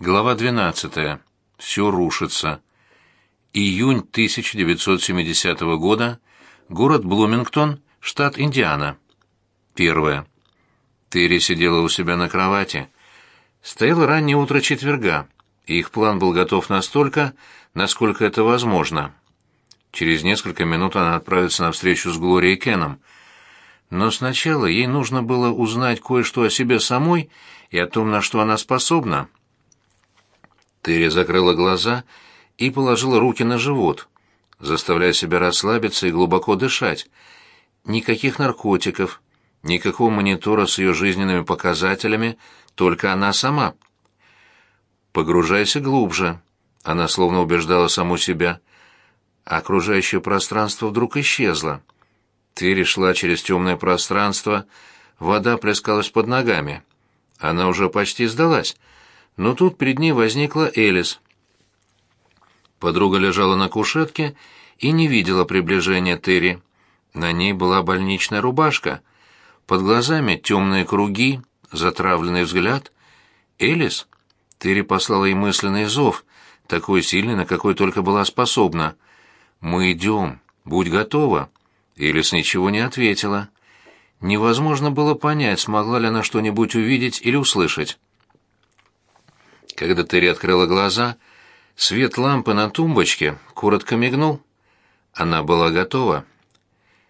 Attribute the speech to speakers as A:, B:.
A: Глава 12. Все рушится. Июнь 1970 года. Город Блумингтон, штат Индиана. Первое. Терри сидела у себя на кровати. Стояло раннее утро четверга, и их план был готов настолько, насколько это возможно. Через несколько минут она отправится на встречу с Глорией Кеном. Но сначала ей нужно было узнать кое-что о себе самой и о том, на что она способна. Терри закрыла глаза и положила руки на живот, заставляя себя расслабиться и глубоко дышать. Никаких наркотиков, никакого монитора с ее жизненными показателями, только она сама. Погружайся глубже. Она словно убеждала саму себя. Окружающее пространство вдруг исчезло. Терри шла через темное пространство, вода плескалась под ногами. Она уже почти сдалась — но тут перед ней возникла Элис. Подруга лежала на кушетке и не видела приближения Терри. На ней была больничная рубашка. Под глазами темные круги, затравленный взгляд. «Элис?» Терри послала ей мысленный зов, такой сильный, на какой только была способна. «Мы идем. Будь готова». Элис ничего не ответила. Невозможно было понять, смогла ли она что-нибудь увидеть или услышать. Когда Терри открыла глаза, свет лампы на тумбочке коротко мигнул. Она была готова.